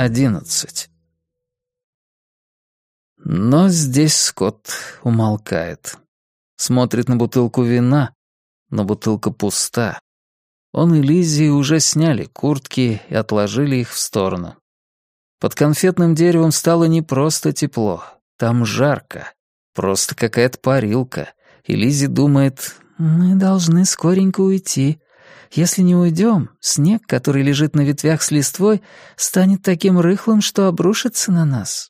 одиннадцать. Но здесь Скотт умолкает. Смотрит на бутылку вина, но бутылка пуста. Он и Лиззи уже сняли куртки и отложили их в сторону. Под конфетным деревом стало не просто тепло, там жарко. Просто какая-то парилка. И Лиззи думает, мы должны скоренько уйти. Если не уйдем, снег, который лежит на ветвях с листвой, станет таким рыхлым, что обрушится на нас.